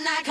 and I